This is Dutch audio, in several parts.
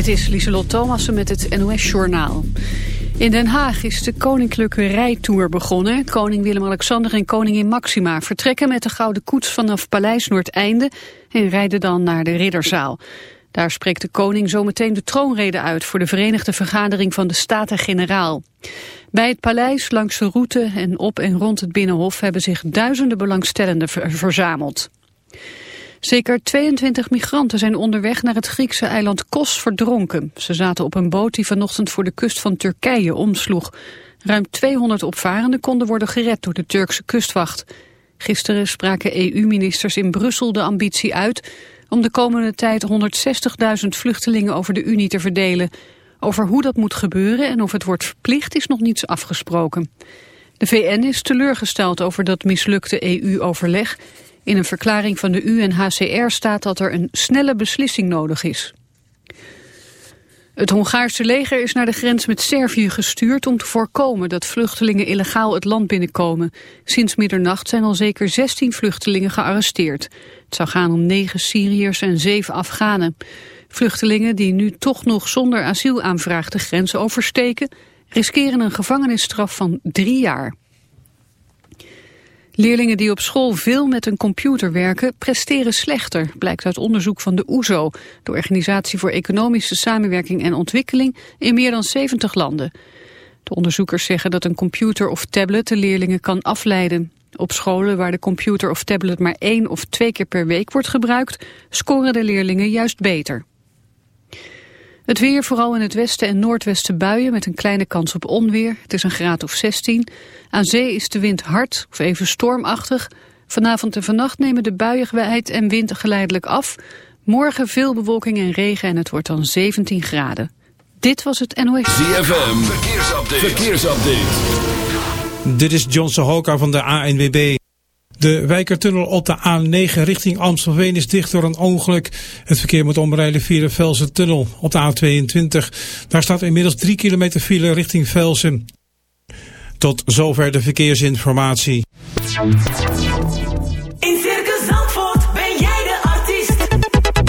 Dit is Lieselot Thomassen met het NOS-journaal. In Den Haag is de koninklijke rijtour begonnen. Koning Willem-Alexander en koningin Maxima vertrekken met de Gouden Koets vanaf Paleis Noordeinde... en rijden dan naar de Ridderzaal. Daar spreekt de koning zometeen de troonrede uit... voor de Verenigde Vergadering van de Staten-Generaal. Bij het paleis, langs de route en op en rond het Binnenhof... hebben zich duizenden belangstellenden verzameld. Zeker 22 migranten zijn onderweg naar het Griekse eiland Kos verdronken. Ze zaten op een boot die vanochtend voor de kust van Turkije omsloeg. Ruim 200 opvarenden konden worden gered door de Turkse kustwacht. Gisteren spraken EU-ministers in Brussel de ambitie uit... om de komende tijd 160.000 vluchtelingen over de Unie te verdelen. Over hoe dat moet gebeuren en of het wordt verplicht is nog niets afgesproken. De VN is teleurgesteld over dat mislukte EU-overleg... In een verklaring van de UNHCR staat dat er een snelle beslissing nodig is. Het Hongaarse leger is naar de grens met Servië gestuurd om te voorkomen dat vluchtelingen illegaal het land binnenkomen. Sinds middernacht zijn al zeker 16 vluchtelingen gearresteerd. Het zou gaan om 9 Syriërs en 7 Afghanen. Vluchtelingen die nu toch nog zonder asielaanvraag de grens oversteken, riskeren een gevangenisstraf van drie jaar. Leerlingen die op school veel met een computer werken presteren slechter, blijkt uit onderzoek van de OESO, de Organisatie voor Economische Samenwerking en Ontwikkeling, in meer dan 70 landen. De onderzoekers zeggen dat een computer of tablet de leerlingen kan afleiden. Op scholen waar de computer of tablet maar één of twee keer per week wordt gebruikt, scoren de leerlingen juist beter. Het weer, vooral in het westen en noordwesten buien met een kleine kans op onweer. Het is een graad of 16. Aan zee is de wind hard of even stormachtig. Vanavond en vannacht nemen de buiigheid en wind geleidelijk af. Morgen veel bewolking en regen en het wordt dan 17 graden. Dit was het NOS. ZFM, verkeersupdate. verkeersupdate. Dit is John Sohoka van de ANWB. De Wijkertunnel op de A9 richting Amstelveen is dicht door een ongeluk. Het verkeer moet omrijden via de Velsen tunnel op de A22. Daar staat inmiddels 3 kilometer file richting Velsen. Tot zover de verkeersinformatie. In Circus Zandvoort ben jij de artiest.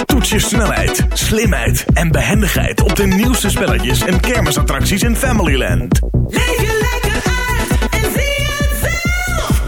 Toets je snelheid, slimheid en behendigheid op de nieuwste spelletjes en kermisattracties in Familyland. Leef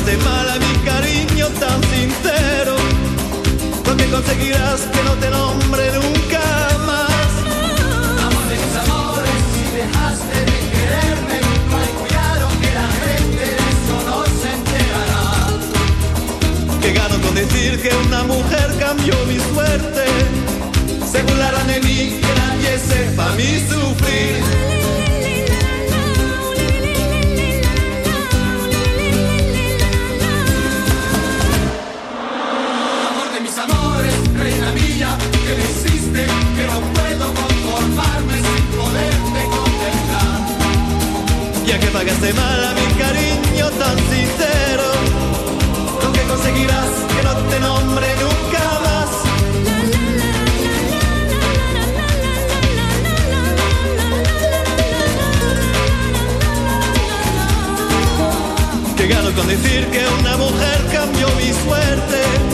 contemplar. Ya que pagaste mal a mi cariño tan sincero, lo que conseguirás que no te nombre nunca más. Amor de mis amores, si dejaste de quererme, cuidado que la gente de eso no se enterará. Que gano con decir que una mujer cambió mi suerte. Se burlarán de mí, que nadie sepa mi sufrir. hiciste mal a mi cariño tan sincero. Lo que conseguirás que no te nombre nunca más. Que gano con decir que una mujer cambió mi suerte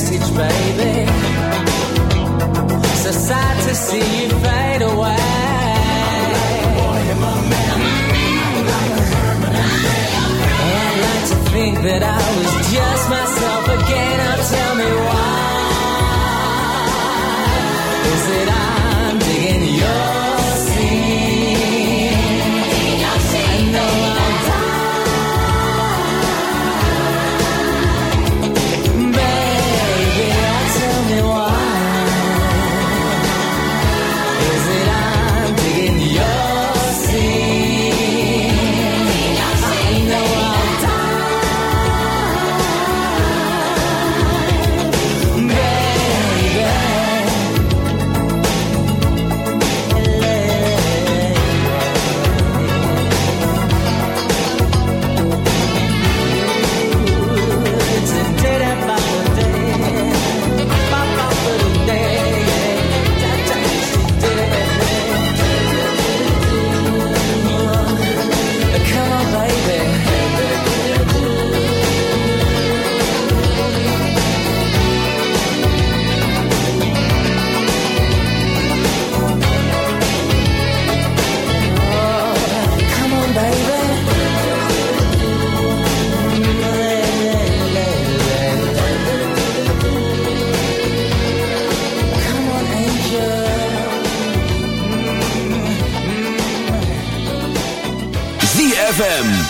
vestige, baby. So sad to see you fade away. I'm like a boy I'm a man. I'm like a hermit. I'd like to think that I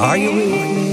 Are you with me?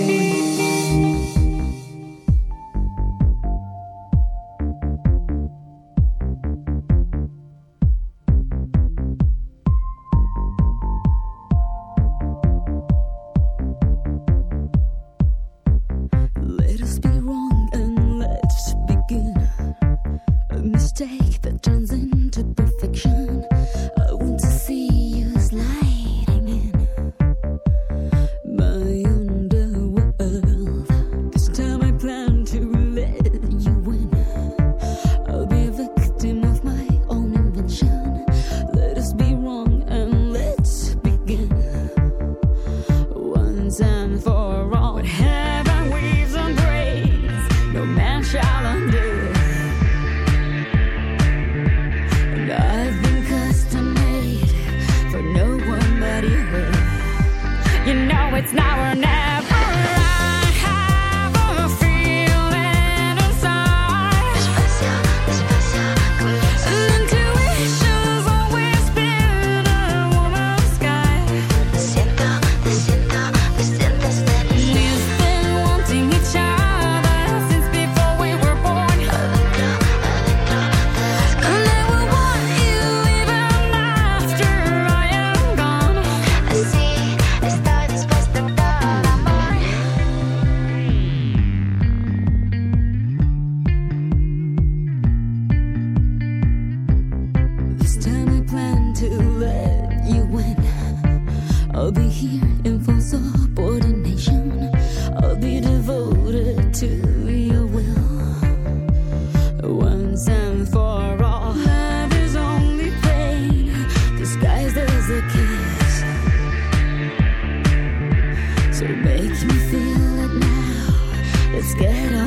get up.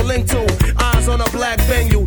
instrumental. Eyes on a black venue.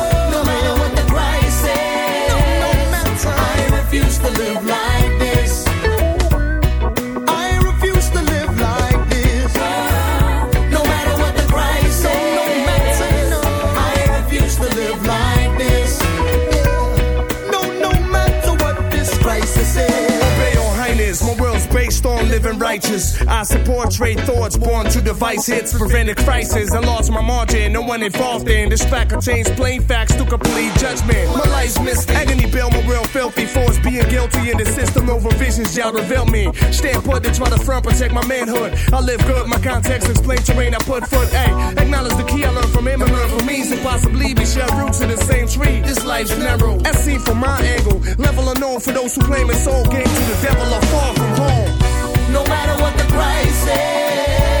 living righteous. I support trade thoughts born to device hits, prevent a crisis. I lost my margin, no one involved in. This fact contains plain facts to complete judgment. My life's missed agony, bill my real filthy force. Being guilty in the system over visions, y'all reveal me. Stand put to try to front, protect my manhood. I live good, my context explain terrain, I put foot. Hey, acknowledge the key I learned from him and learn from me. So possibly we share roots in the same tree. This life's narrow, as seen from my angle. Level unknown for those who claim it's all game to the devil or far from home. No matter what the price is,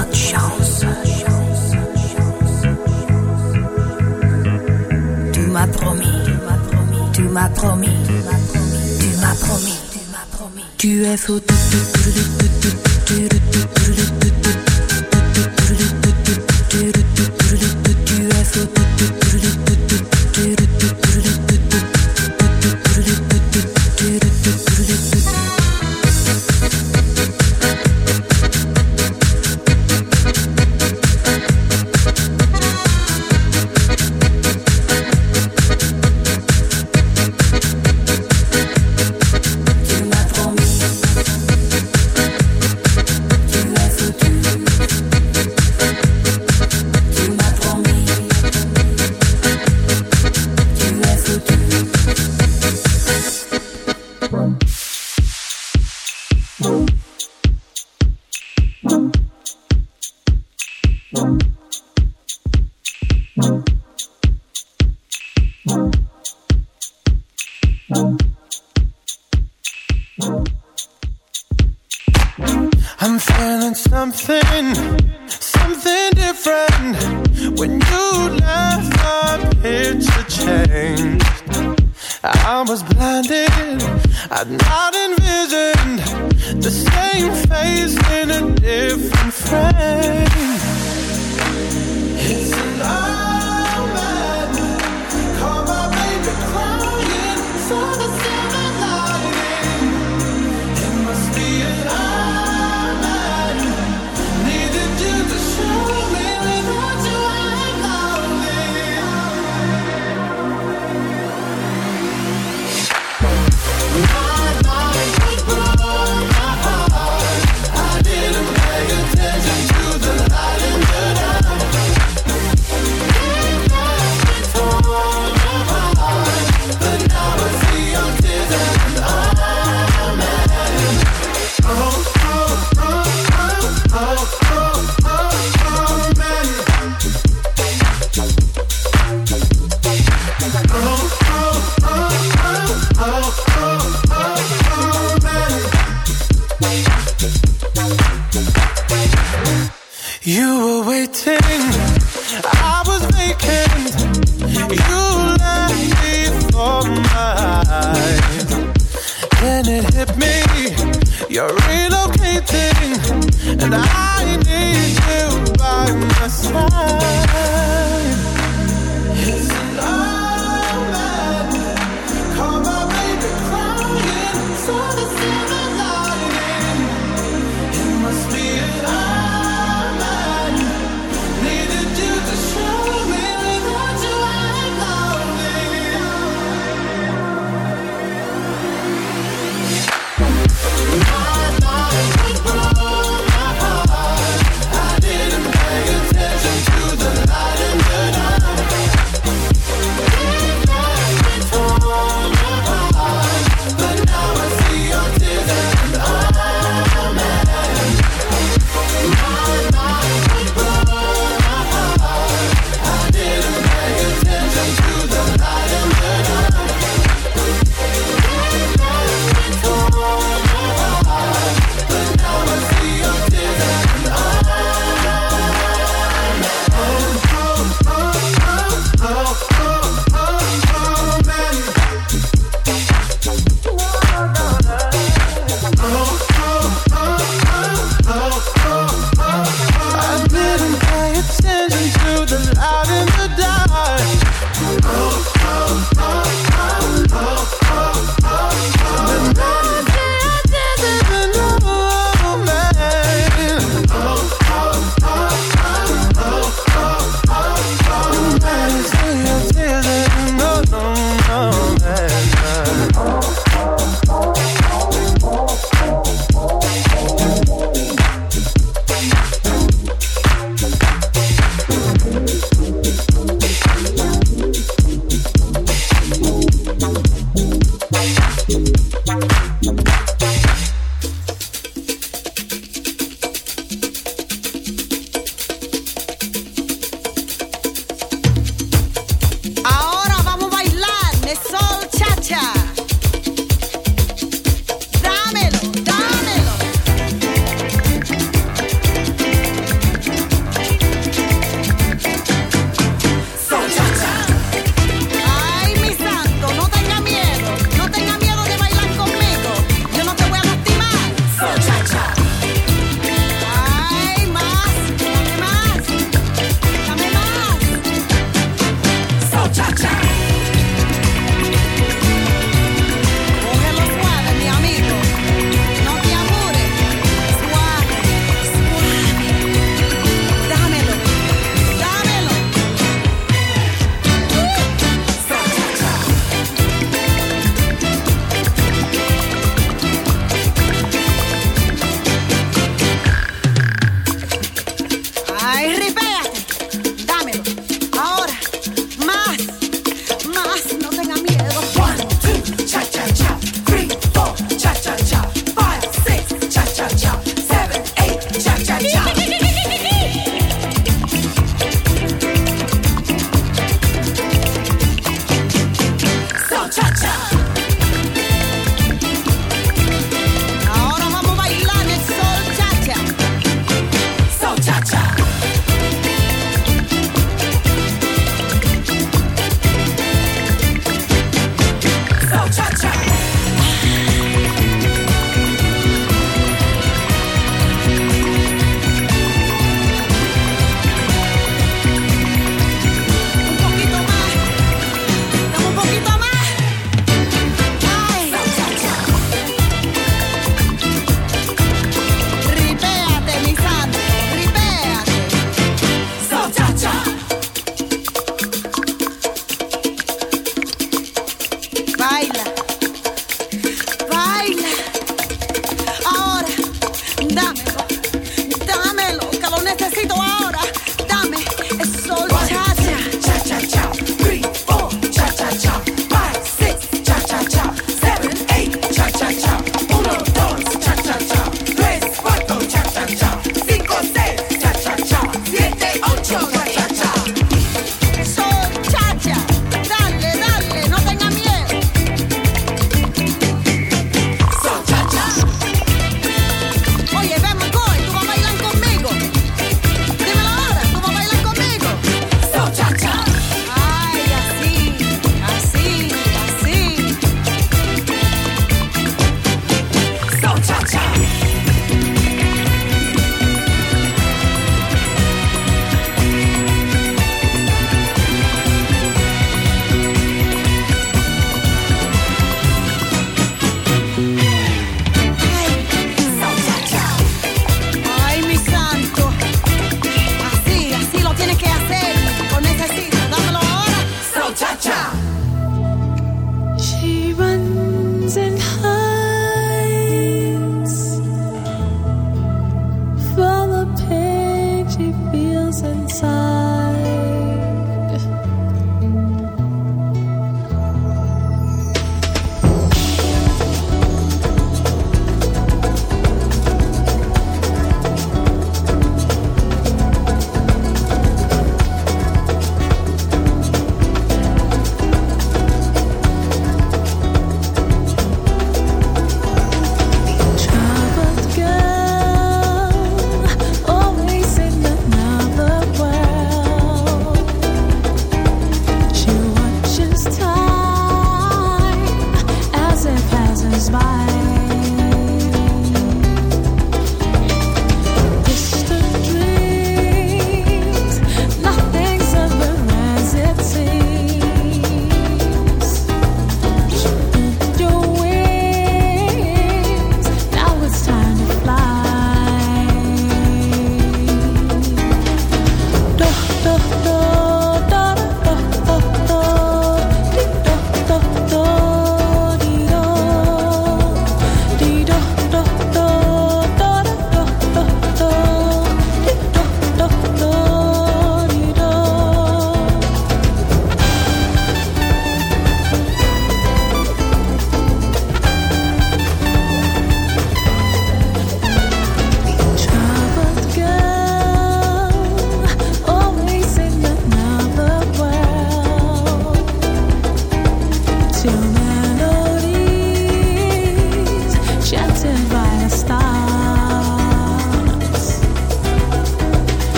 notre chance. Tu m'as promis, tu m'as promis, tu m'as promis, tu m'as promis. Tu es faux.